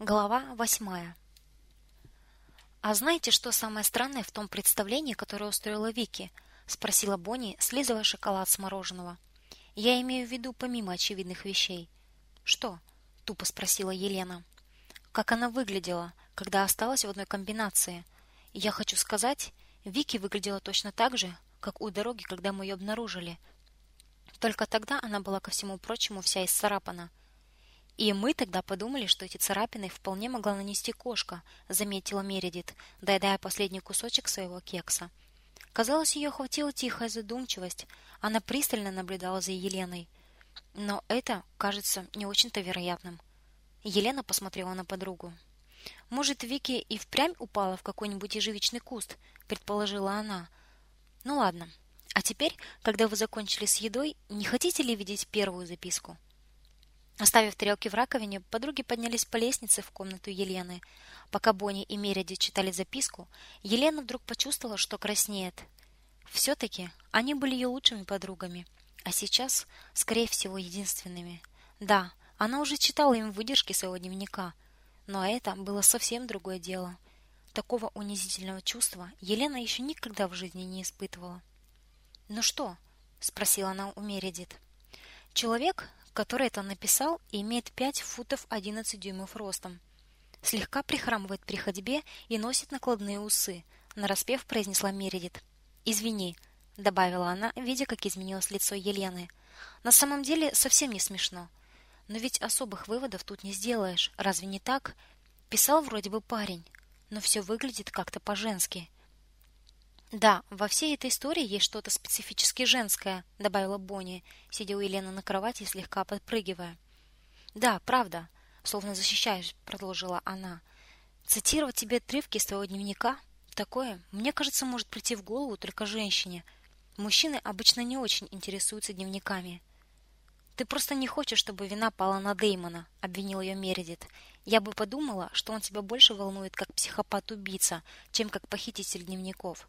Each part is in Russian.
Глава восьмая. А знаете, что самое странное в том представлении, которое устроила Вики? спросила Бонни, слизывая шоколад с мороженого. Я имею в виду помимо очевидных вещей. Что? тупо спросила Елена. Как она выглядела, когда осталась в одной комбинации? Я хочу сказать, Вики выглядела точно так же, как у дороги, когда мы ее обнаружили. Только тогда она была ко всему прочему вся исцарапана. И мы тогда подумали, что эти царапины вполне могла нанести кошка, заметила Мередит, доедая последний кусочек своего кекса. Казалось, ее охватила тихая задумчивость. Она пристально наблюдала за Еленой. Но это кажется не очень-то вероятным. Елена посмотрела на подругу. Может, Вики и впрямь упала в какой-нибудь ежевичный куст, предположила она. Ну ладно. А теперь, когда вы закончили с едой, не хотите ли видеть первую записку? Оставив тарелки в раковине, подруги поднялись по лестнице в комнату Елены. Пока Бонни и Мереди читали записку, Елена вдруг почувствовала, что краснеет. все таки они были ее лучшими подругами, а сейчас, скорее всего, единственными. Да, она уже читала им выдержки своего дневника, но это было совсем другое дело. Такого унизительного чувства Елена еще никогда в жизни не испытывала. "Ну что?" спросила она у Мередит. Человек, который это написал, имеет 5 футов 11 дюймов ростом. Слегка прихрамывает при ходьбе и носит накладные усы, нараспев произнесла Мередит. Извини, добавила она, видя, как изменилось лицо Елены. На самом деле, совсем не смешно. Но ведь особых выводов тут не сделаешь, разве не так? Писал вроде бы парень, но все выглядит как-то по-женски. Да, во всей этой истории есть что-то специфически женское, добавила Бонни, сидя у Елены на кровати слегка подпрыгивая. Да, правда, словно защищаясь, продолжила она. Цитировать тебе отрывки из твоего дневника такое, мне кажется, может прийти в голову только женщине. Мужчины обычно не очень интересуются дневниками. Ты просто не хочешь, чтобы вина пала на Деймона, обвинил ее Мередит. Я бы подумала, что он тебя больше волнует как психопат-убийца, чем как похититель дневников.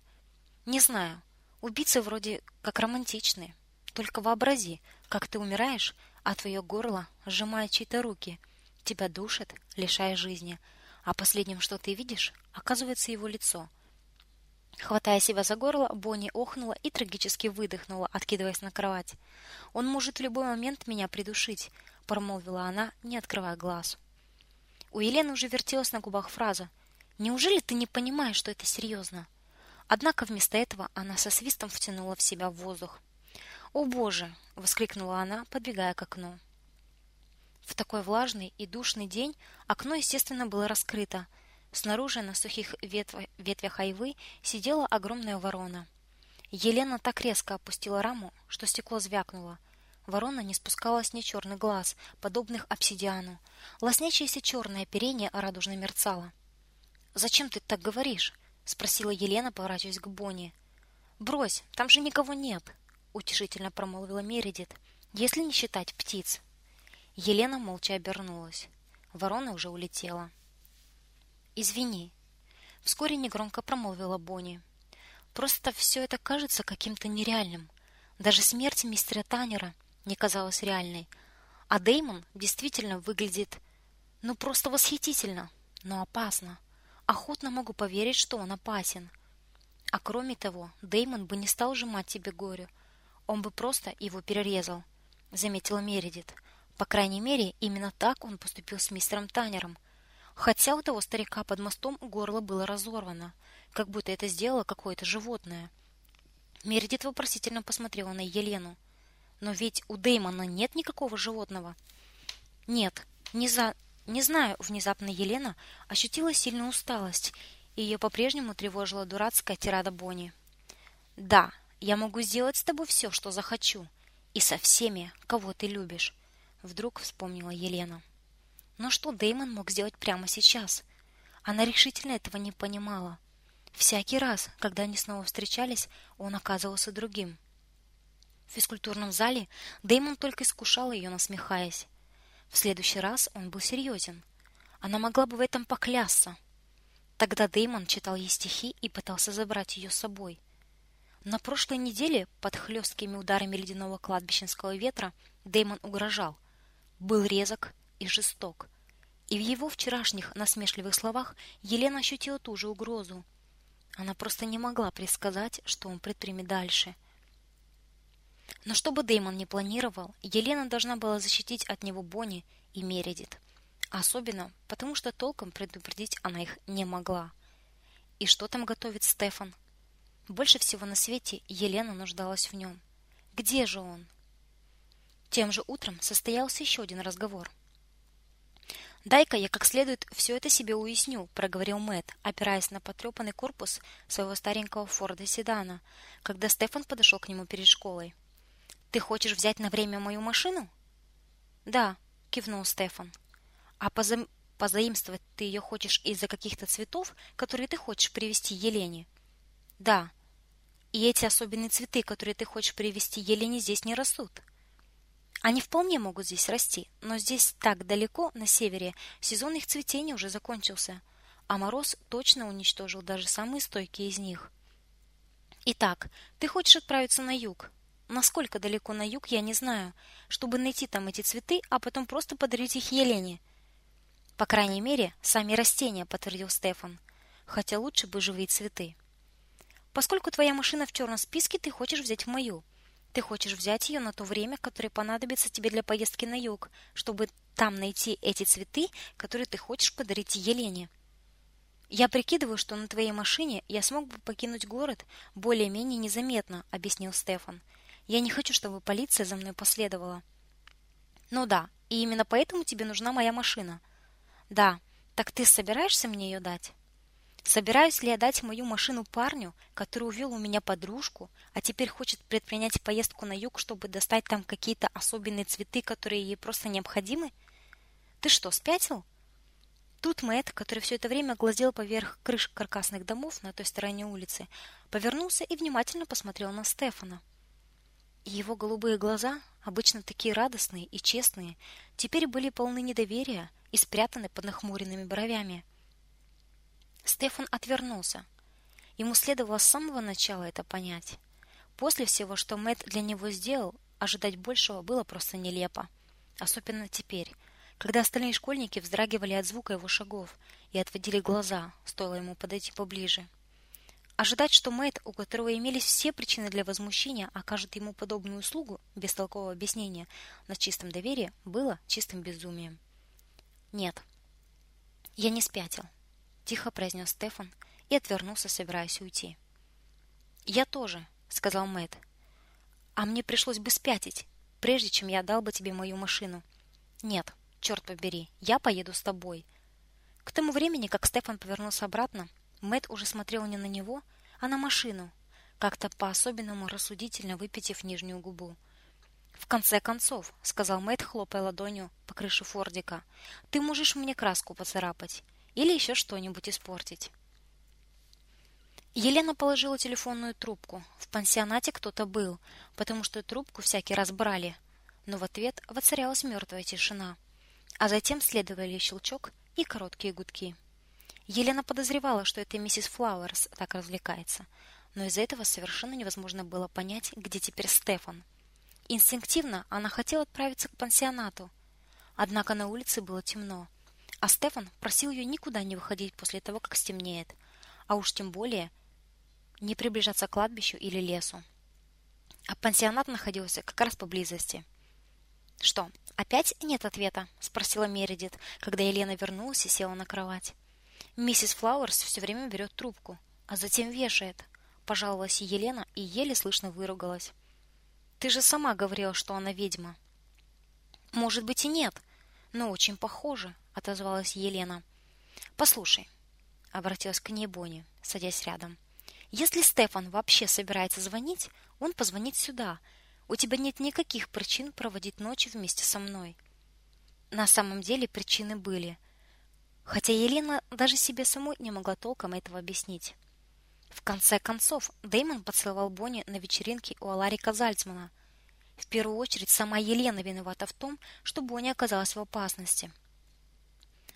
Не знаю. Убийцы вроде как романтичные. Только вообрази, как ты умираешь, а твое горло сжимают чьи-то руки, тебя душат, лишая жизни, а последним, что ты видишь, оказывается его лицо. Хватая себя за горло, Бонни охнула и трагически выдохнула, откидываясь на кровать. Он может в любой момент меня придушить, промолвила она, не открывая глаз. У Елены уже вертелась на губах фраза: "Неужели ты не понимаешь, что это серьезно?» Однако вместо этого она со свистом втянула в себя воздух. "О, боже!" воскликнула она, подбегая к окну. В такой влажный и душный день окно, естественно, было раскрыто. Снаружи на сухих ветвях, ветвях айвы сидела огромная ворона. Елена так резко опустила раму, что стекло звякнуло. Ворона не спускала с ней черный глаз, подобных обсидиану. Лоснящееся черное оперение радужно мерцало. "Зачем ты так говоришь?" Спросила Елена, поворачиваясь к Бонни. Брось, там же никого нет, утешительно промолвила Мередит. Если не считать птиц. Елена молча обернулась. Ворона уже улетела. Извини, вскоре негромко промолвила Бонни. Просто все это кажется каким-то нереальным. Даже смерть мистера Танера не казалась реальной. А Деймон действительно выглядит ну просто восхитительно, но опасно охотно могу поверить, что он опасен. А кроме того, Деймон бы не стал сжимать тебе горю. Он бы просто его перерезал, заметила Мередит. По крайней мере, именно так он поступил с мистером Танером. Хотя у того старика под мостом горло было разорвано, как будто это сделало какое-то животное. Мередит вопросительно посмотрела на Елену. Но ведь у Деймона нет никакого животного. Нет, не за не знаю, внезапно Елена ощутила сильную усталость, и ее по-прежнему тревожила дурацкая тирада Бонни. Да, я могу сделать с тобой все, что захочу, и со всеми, кого ты любишь, вдруг вспомнила Елена. Но что Дэймон мог сделать прямо сейчас? Она решительно этого не понимала. Всякий раз, когда они снова встречались, он оказывался другим. В физкультурном зале Дэймон только искушал ее, насмехаясь. В следующий раз он был серьезен. Она могла бы в этом поклясться. Тогда Деймон читал ей стихи и пытался забрать ее с собой. На прошлой неделе под хлесткими ударами ледяного кладбищенского ветра Деймон угрожал, был резок и жесток. И в его вчерашних насмешливых словах Елена ощутила ту же угрозу. Она просто не могла предсказать, что он предпримет дальше. Но что бы Дэймон не планировал, Елена должна была защитить от него Бонни и Мередит. Особенно, потому что толком предупредить она их не могла. И что там готовит Стефан? Больше всего на свете Елена нуждалась в нем. Где же он? Тем же утром состоялся еще один разговор. «Дай-ка я как следует все это себе уясню», — проговорил Мэт, опираясь на потрепанный корпус своего старенького Форда седана, когда Стефан подошел к нему перед школой. «Ты хочешь взять на время мою машину?» «Да», — кивнул Стефан. «А поза... позаимствовать ты ее хочешь из-за каких-то цветов, которые ты хочешь привезти Елене?» «Да. И эти особенные цветы, которые ты хочешь привезти Елене, здесь не растут». Они вполне могут здесь расти, но здесь так далеко, на севере, сезон их цветения уже закончился, а мороз точно уничтожил даже самые стойкие из них. Итак, ты хочешь отправиться на юг? Насколько далеко на юг, я не знаю, чтобы найти там эти цветы, а потом просто подарить их Елене. По крайней мере, сами растения, подтвердил Стефан, хотя лучше бы живые цветы. Поскольку твоя машина в черном списке, ты хочешь взять мою. Ты хочешь взять ее на то время, которое понадобится тебе для поездки на юг, чтобы там найти эти цветы, которые ты хочешь подарить Елене. Я прикидываю, что на твоей машине я смог бы покинуть город более-менее незаметно, объяснил Стефан. Я не хочу, чтобы полиция за мной последовала. Ну да, и именно поэтому тебе нужна моя машина. Да. Так ты собираешься мне ее дать? Собираюсь ли я дать мою машину парню, который увел у меня подружку, а теперь хочет предпринять поездку на юг, чтобы достать там какие-то особенные цветы, которые ей просто необходимы? Ты что, спятил? Тут Мэтт, который все это время глазел поверх крыш каркасных домов на той стороне улицы, повернулся и внимательно посмотрел на Стефана. Его голубые глаза, обычно такие радостные и честные, теперь были полны недоверия и спрятаны под нахмуренными бровями. Стефан отвернулся. Ему следовало с самого начала это понять. После всего, что Мэт для него сделал, ожидать большего было просто нелепо. Особенно теперь, когда остальные школьники вздрагивали от звука его шагов и отводили глаза, стоило ему подойти поближе. Ожидать, что Мэт, у которого имелись все причины для возмущения, окажет ему подобную услугу без толкового объяснения на чистом доверии, было чистым безумием. Нет. Я не спятил тихо произнес Стефан и отвернулся, собираясь уйти. Я тоже, сказал Мэт. А мне пришлось бы спятить, прежде чем я дал бы тебе мою машину. Нет, черт побери, я поеду с тобой. К тому времени, как Стефан повернулся обратно, Мэт уже смотрел не на него, а на машину, как-то по-особенному рассудительно выпятив нижнюю губу. В конце концов, сказал Мэт, хлопая ладонью по крыше Фордика, ты можешь мне краску поцарапать или еще что-нибудь испортить. Елена положила телефонную трубку. В пансионате кто-то был, потому что трубку всякий раз брали, но в ответ воцарялась мертвая тишина. А затем следовали щелчок и короткие гудки. Елена подозревала, что это миссис Флауэрс так развлекается, но из этого совершенно невозможно было понять, где теперь Стефан. Инстинктивно она хотела отправиться к пансионату, однако на улице было темно. А Стефан просил ее никуда не выходить после того, как стемнеет, а уж тем более не приближаться к кладбищу или лесу. А пансионат находился как раз поблизости. Что, опять нет ответа? спросила Мередит, когда Елена вернулась и села на кровать. Миссис Флауэрс все время берет трубку, а затем вешает, пожаловалась Елена и еле слышно выругалась. Ты же сама говорила, что она ведьма. Может быть и нет, но очень похоже, отозвалась Елена. Послушай, обратилась к ней Бонни, садясь рядом. Если Стефан вообще собирается звонить, он позвонит сюда. У тебя нет никаких причин проводить ночи вместе со мной. На самом деле причины были, хотя Елена даже себе самой не могла толком этого объяснить. В конце концов, Дэймон поцеловал Бонни на вечеринке у Аларика Зальцмана. В первую очередь, сама Елена виновата в том, что Бонни оказалась в опасности.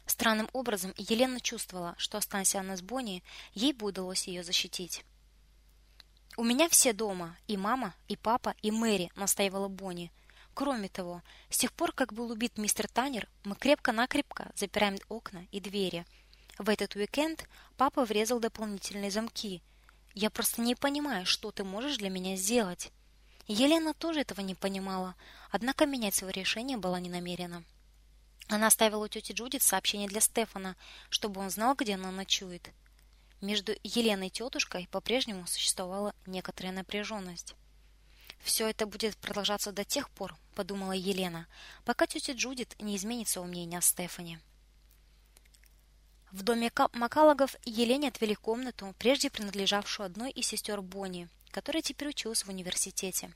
Странным образом Елена чувствовала, что останься она с Бонни, ей бы удалось ее защитить. У меня все дома, и мама, и папа, и Мэри, настаивала Бонни. Кроме того, с тех пор, как был убит мистер Таннер, мы крепко-накрепко запираем окна и двери. В этот уикенд папа врезал дополнительные замки. Я просто не понимаю, что ты можешь для меня сделать. Елена тоже этого не понимала, однако менять свое решение была не намерена. Она оставила у тети Джудит сообщение для Стефана, чтобы он знал, где она ночует. Между Еленой и тетушкой по-прежнему существовала некоторая напряженность. «Все это будет продолжаться до тех пор, — подумала Елена, — пока тетя Джудит не изменит своего мнения о Стефане. В доме Макалагов Елене отвели комнату, прежде принадлежавшую одной из сестер Бонни, которая теперь училась в университете.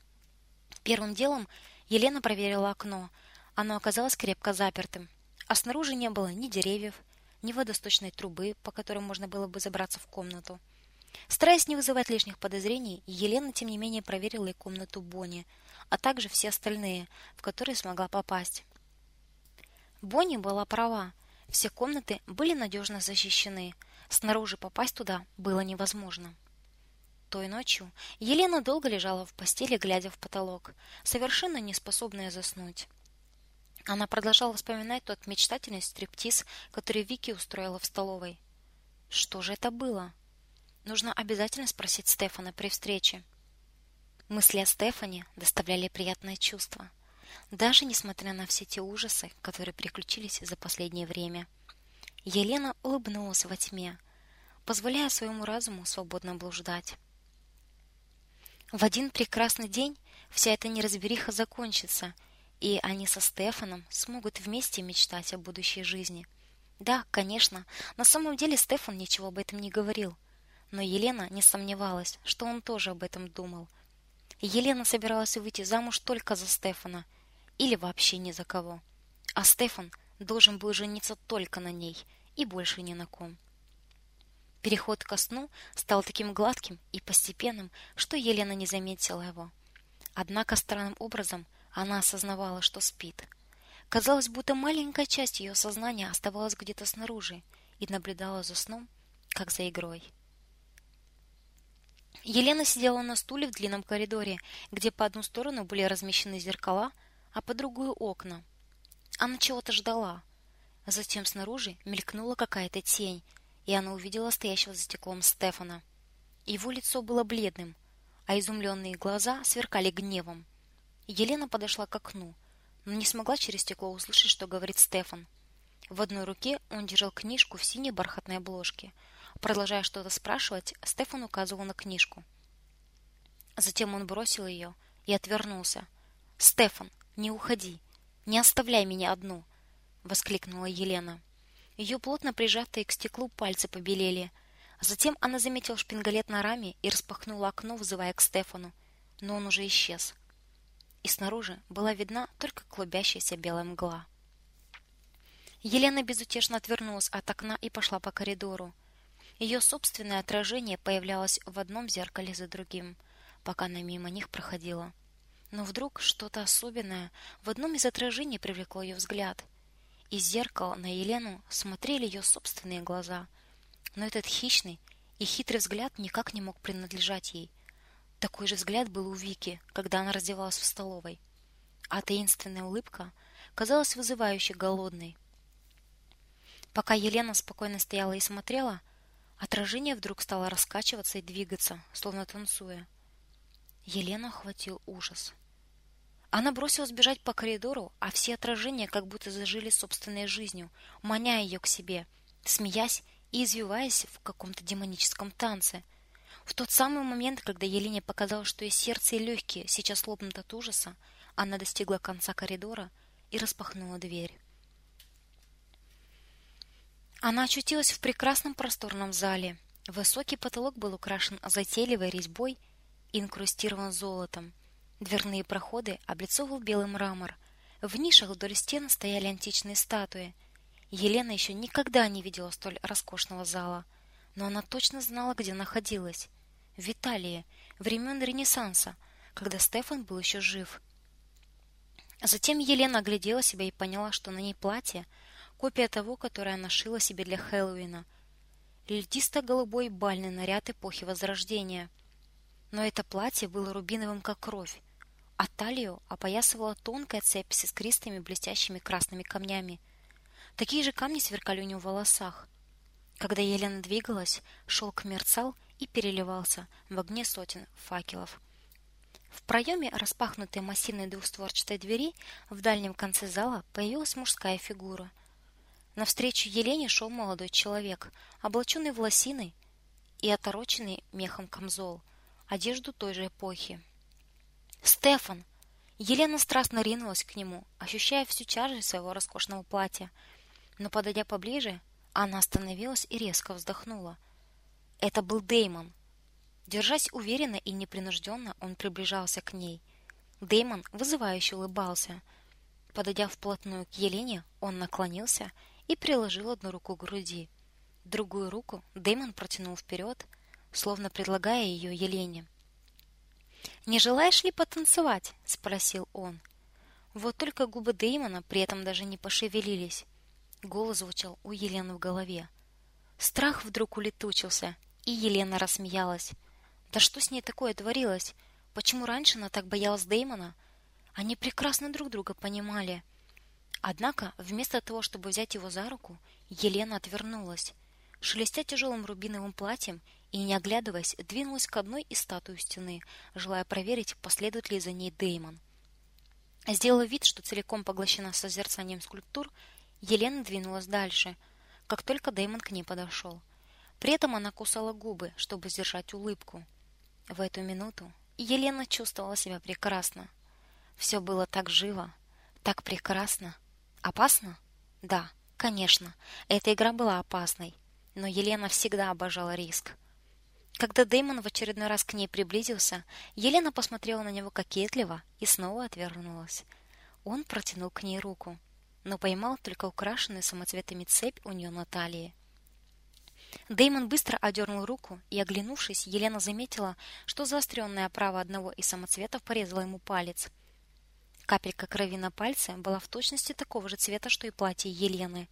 Первым делом Елена проверила окно. Оно оказалось крепко запертым, а снаружи не было ни деревьев, ни водосточной трубы, по которой можно было бы забраться в комнату. Стараясь не вызывать лишних подозрений, Елена, тем не менее, проверила и комнату Бонни, а также все остальные, в которые смогла попасть. Бонни была права. Все комнаты были надежно защищены. Снаружи попасть туда было невозможно. Той ночью Елена долго лежала в постели, глядя в потолок, совершенно не способная заснуть. Она продолжала вспоминать тот мечтательный стриптиз, который Вики устроила в столовой. Что же это было? Нужно обязательно спросить Стефана при встрече. Мысли о Стефане доставляли приятное чувство, даже несмотря на все те ужасы, которые приключились за последнее время. Елена улыбнулась во тьме, позволяя своему разуму свободно блуждать. В один прекрасный день вся эта неразбериха закончится, и они со Стефаном смогут вместе мечтать о будущей жизни. Да, конечно, на самом деле Стефан ничего об этом не говорил – но Елена не сомневалась, что он тоже об этом думал. Елена собиралась выйти замуж только за Стефана или вообще ни за кого. А Стефан должен был жениться только на ней и больше ни на ком. Переход ко сну стал таким гладким и постепенным, что Елена не заметила его. Однако странным образом она осознавала, что спит. Казалось, будто маленькая часть ее сознания оставалась где-то снаружи и наблюдала за сном, как за игрой. Елена сидела на стуле в длинном коридоре, где по одну сторону были размещены зеркала, а по другую окна. Она чего-то ждала. Затем снаружи мелькнула какая-то тень, и она увидела стоящего за стеклом Стефана. Его лицо было бледным, а изумленные глаза сверкали гневом. Елена подошла к окну, но не смогла через стекло услышать, что говорит Стефан. В одной руке он держал книжку в синей бархатной обложке, Продолжая что-то спрашивать, Стефан указывал на книжку. Затем он бросил ее и отвернулся. «Стефан, не уходи! Не оставляй меня одну!» — воскликнула Елена. Ее плотно прижатые к стеклу пальцы побелели. Затем она заметила шпингалет на раме и распахнула окно, вызывая к Стефану. Но он уже исчез. И снаружи была видна только клубящаяся белая мгла. Елена безутешно отвернулась от окна и пошла по коридору. Ее собственное отражение появлялось в одном зеркале за другим, пока она мимо них проходила. Но вдруг что-то особенное в одном из отражений привлекло ее взгляд. Из зеркала на Елену смотрели ее собственные глаза. Но этот хищный и хитрый взгляд никак не мог принадлежать ей. Такой же взгляд был у Вики, когда она раздевалась в столовой. А таинственная улыбка казалась вызывающе голодной. Пока Елена спокойно стояла и смотрела, Отражение вдруг стало раскачиваться и двигаться, словно танцуя. Елену охватил ужас. Она бросилась бежать по коридору, а все отражения как будто зажили собственной жизнью, маня ее к себе, смеясь и извиваясь в каком-то демоническом танце. В тот самый момент, когда Елене показалось, что и сердце, и легкие сейчас лопнут от ужаса, она достигла конца коридора и распахнула дверь. Она очутилась в прекрасном просторном зале. Высокий потолок был украшен затейливой резьбой и инкрустирован золотом. Дверные проходы облицовывал белый мрамор. В нишах вдоль стен стояли античные статуи. Елена еще никогда не видела столь роскошного зала, но она точно знала, где находилась. В Италии, времен Ренессанса, когда Стефан был еще жив. Затем Елена оглядела себя и поняла, что на ней платье – копия того, которое она шила себе для Хэллоуина. Льдисто-голубой бальный наряд эпохи Возрождения. Но это платье было рубиновым, как кровь, а талию опоясывала тонкая цепь с искристыми блестящими красными камнями. Такие же камни сверкали у него в волосах. Когда Елена двигалась, шелк мерцал и переливался в огне сотен факелов. В проеме распахнутой массивной двустворчатой двери в дальнем конце зала появилась мужская фигура. Навстречу Елене шел молодой человек, облаченный в лосины и отороченный мехом камзол, одежду той же эпохи. «Стефан!» Елена страстно ринулась к нему, ощущая всю тяжесть своего роскошного платья. Но, подойдя поближе, она остановилась и резко вздохнула. Это был Деймон. Держась уверенно и непринужденно, он приближался к ней. Деймон вызывающе улыбался. Подойдя вплотную к Елене, он наклонился и приложил одну руку к груди. Другую руку Деймон протянул вперед, словно предлагая ее Елене. «Не желаешь ли потанцевать?» — спросил он. Вот только губы Деймона при этом даже не пошевелились. Голос звучал у Елены в голове. Страх вдруг улетучился, и Елена рассмеялась. Да что с ней такое творилось? Почему раньше она так боялась Деймона? Они прекрасно друг друга понимали. Однако, вместо того, чтобы взять его за руку, Елена отвернулась. Шелестя тяжелым рубиновым платьем и, не оглядываясь, двинулась к одной из статуй стены, желая проверить, последует ли за ней Деймон. Сделав вид, что целиком поглощена созерцанием скульптур, Елена двинулась дальше, как только Деймон к ней подошел. При этом она кусала губы, чтобы сдержать улыбку. В эту минуту Елена чувствовала себя прекрасно. Все было так живо, так прекрасно. Опасно? Да, конечно, эта игра была опасной, но Елена всегда обожала риск. Когда Дэймон в очередной раз к ней приблизился, Елена посмотрела на него кокетливо и снова отвернулась. Он протянул к ней руку но поймал только украшенную самоцветами цепь у нее на талии. Дэймон быстро одернул руку, и, оглянувшись, Елена заметила, что заостренная оправа одного из самоцветов порезала ему палец. Капелька крови на пальце была в точности такого же цвета, что и платье Елены.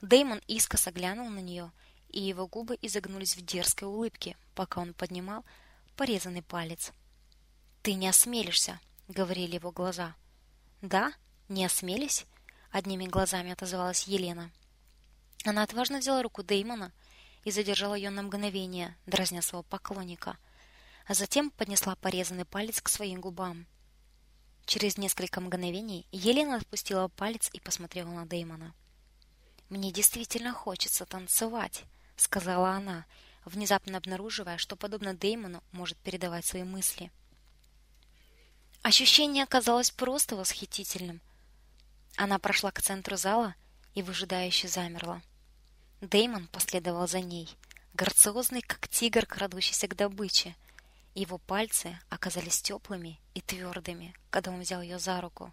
Дэймон искоса глянул на нее, и его губы изогнулись в дерзкой улыбке, пока он поднимал порезанный палец. «Ты не осмелишься», — говорили его глаза. «Да? Не осмелись?» одними глазами отозвалась Елена. Она отважно взяла руку Деймона и задержала ее на мгновение, дразня своего поклонника, а затем поднесла порезанный палец к своим губам. Через несколько мгновений Елена отпустила палец и посмотрела на Деймона. Мне действительно хочется танцевать, сказала она, внезапно обнаруживая, что подобно Деймону может передавать свои мысли. Ощущение оказалось просто восхитительным. Она прошла к центру зала и выжидающе замерла. Деймон последовал за ней, грациозный, как тигр, крадущийся к добыче. Его пальцы оказались теплыми и твердыми, когда он взял ее за руку.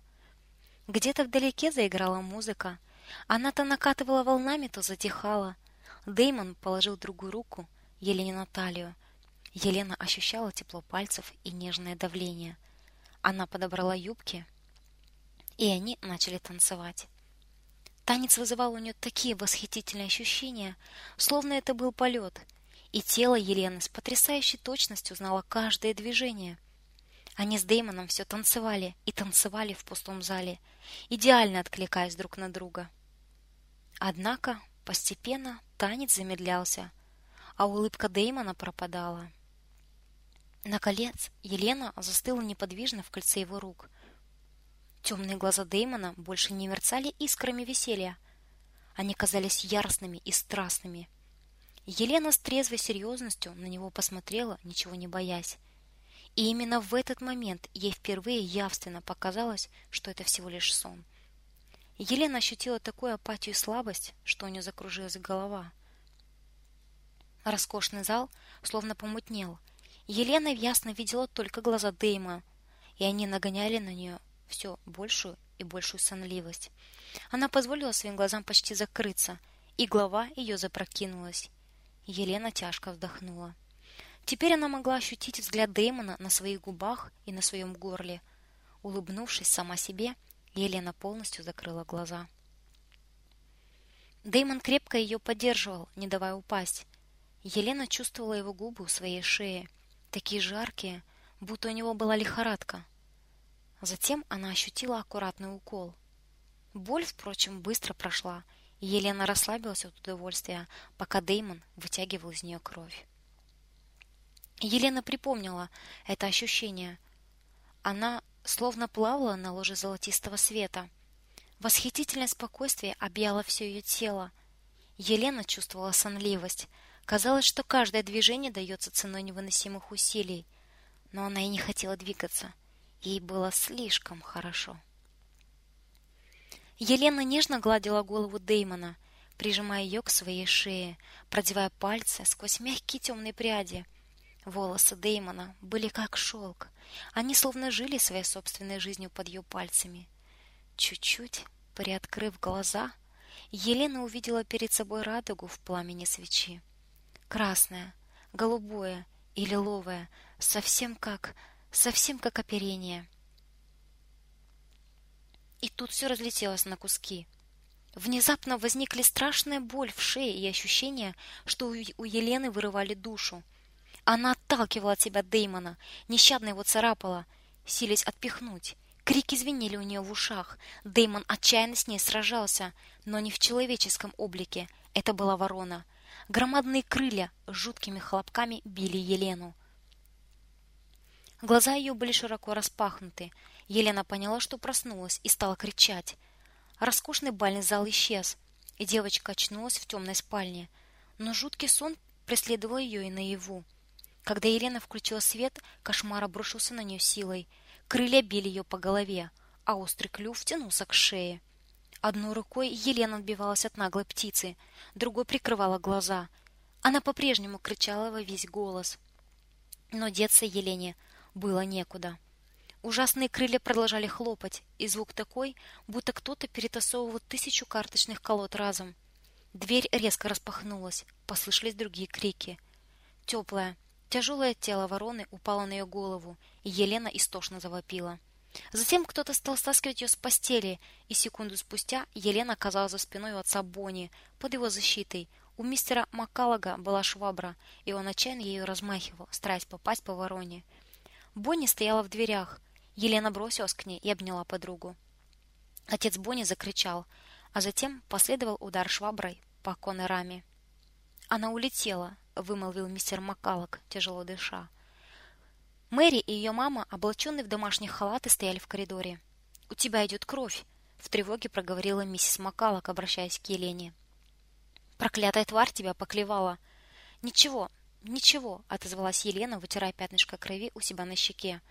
Где-то вдалеке заиграла музыка. Она то накатывала волнами, то затихала. Деймон положил другую руку Елене на талию. Елена ощущала тепло пальцев и нежное давление. Она подобрала юбки и они начали танцевать. Танец вызывал у нее такие восхитительные ощущения, словно это был полет, и тело Елены с потрясающей точностью знало каждое движение. Они с Дэймоном все танцевали и танцевали в пустом зале, идеально откликаясь друг на друга. Однако постепенно танец замедлялся, а улыбка Дэймона пропадала. Наконец, Елена застыла неподвижно в кольце его рук – Темные глаза Дэймона больше не мерцали искрами веселья. Они казались яростными и страстными. Елена с трезвой серьезностью на него посмотрела, ничего не боясь. И именно в этот момент ей впервые явственно показалось, что это всего лишь сон. Елена ощутила такую апатию и слабость, что у нее закружилась голова. Роскошный зал словно помутнел. Елена ясно видела только глаза Дэйма, и они нагоняли на нее все большую и большую сонливость. Она позволила своим глазам почти закрыться, и голова ее запрокинулась. Елена тяжко вздохнула. Теперь она могла ощутить взгляд Дэймона на своих губах и на своем горле. Улыбнувшись сама себе, Елена полностью закрыла глаза. Дэймон крепко ее поддерживал, не давая упасть. Елена чувствовала его губы у своей шеи, такие жаркие, будто у него была лихорадка. Затем она ощутила аккуратный укол. Боль, впрочем, быстро прошла, Елена расслабилась от удовольствия, пока Деймон вытягивал из нее кровь. Елена припомнила это ощущение. Она словно плавала на ложе золотистого света. Восхитительное спокойствие объяло все ее тело. Елена чувствовала сонливость. Казалось, что каждое движение дается ценой невыносимых усилий. Но она и не хотела двигаться. Ей было слишком хорошо. Елена нежно гладила голову Деймона, прижимая ее к своей шее, продевая пальцы сквозь мягкие темные пряди. Волосы Деймона были как шелк. Они словно жили своей собственной жизнью под ее пальцами. Чуть-чуть приоткрыв глаза, Елена увидела перед собой радугу в пламени свечи. Красное, голубое и лиловое, совсем как, совсем как оперение. И тут все разлетелось на куски. Внезапно возникли страшная боль в шее и ощущение, что у Елены вырывали душу. Она отталкивала от себя Деймона, нещадно его царапала, силясь отпихнуть. Крики звенели у нее в ушах. Деймон отчаянно с ней сражался, но не в человеческом облике. Это была ворона. Громадные крылья с жуткими хлопками били Елену. Глаза ее были широко распахнуты. Елена поняла, что проснулась и стала кричать. Роскошный бальный зал исчез, и девочка очнулась в темной спальне. Но жуткий сон преследовал ее и наяву. Когда Елена включила свет, кошмар обрушился на нее силой. Крылья били ее по голове, а острый клюв тянулся к шее. Одной рукой Елена отбивалась от наглой птицы, другой прикрывала глаза. Она по-прежнему кричала во весь голос. Но деться Елене было некуда. Ужасные крылья продолжали хлопать, и звук такой, будто кто-то перетасовывал тысячу карточных колод разом. Дверь резко распахнулась, послышались другие крики. Теплая, Тяжелое тело вороны упало на ее голову, и Елена истошно завопила. Затем кто-то стал стаскивать ее с постели, и секунду спустя Елена оказалась за спиной у отца Бони, под его защитой. У мистера Маккаллага была швабра, и он отчаянно ею размахивал, стараясь попасть по вороне. Бонни стояла в дверях. Елена бросилась к ней и обняла подругу. Отец Бонни закричал, а затем последовал удар шваброй по оконной раме. Она улетела, вымолвил мистер Маккалок, тяжело дыша. Мэри и ее мама, облаченные в домашние халаты, стояли в коридоре. У тебя идет кровь, в тревоге проговорила миссис Маккалок, обращаясь к Елене. Проклятая тварь тебя поклевала. Ничего, ничего, отозвалась Елена, вытирая пятнышко крови у себя на щеке.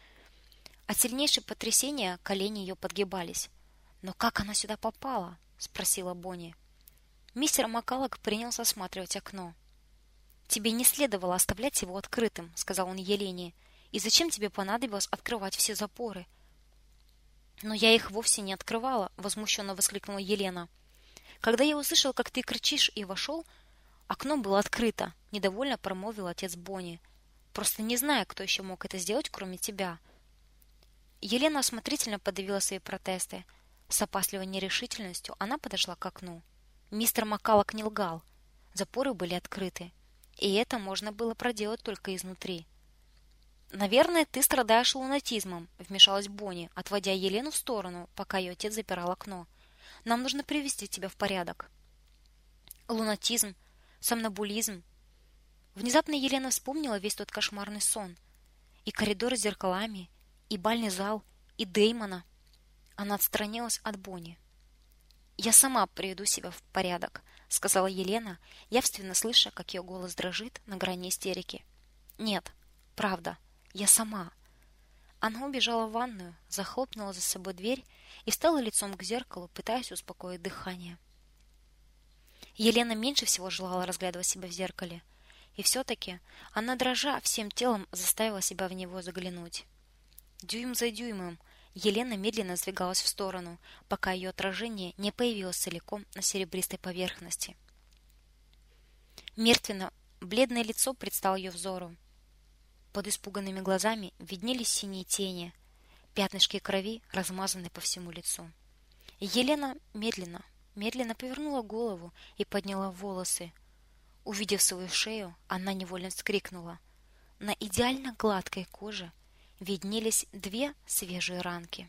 От сильнейшего потрясения колени ее подгибались. Но как она сюда попала? спросила Бонни. Мистер Маккалок принялся осматривать окно. Тебе не следовало оставлять его открытым, сказал он Елене. И зачем тебе понадобилось открывать все запоры? Но я их вовсе не открывала, возмущенно воскликнула Елена. Когда я услышал, как ты кричишь и вошел, окно было открыто, недовольно промолвил отец Бони. Просто не знаю, кто еще мог это сделать, кроме тебя. Елена осмотрительно подавила свои протесты. С опасливой нерешительностью она подошла к окну. Мистер Макалок не лгал. Запоры были открыты и это можно было проделать только изнутри. Наверное, ты страдаешь лунатизмом, вмешалась Бонни, отводя Елену в сторону, пока ее отец запирал окно. Нам нужно привести тебя в порядок. Лунатизм, сомнамбулизм. Внезапно Елена вспомнила весь тот кошмарный сон. И коридор с зеркалами, и бальный зал, и Деймона. Она отстранилась от Бонни. Я сама приведу себя в порядок, сказала Елена, явственно слыша, как ее голос дрожит на грани истерики. Нет, правда, я сама. Она убежала в ванную, захлопнула за собой дверь и встала лицом к зеркалу, пытаясь успокоить дыхание. Елена меньше всего желала разглядывать себя в зеркале, и все таки она дрожа всем телом заставила себя в него заглянуть. Дюйм за дюймом Елена медленно сдвигалась в сторону, пока ее отражение не появилось целиком на серебристой поверхности. Мертвенно бледное лицо предстало ее взору. Под испуганными глазами виднелись синие тени, пятнышки крови размазаны по всему лицу. Елена медленно, медленно повернула голову и подняла волосы. Увидев свою шею, она невольно вскрикнула. На идеально гладкой коже виднелись две свежие ранки.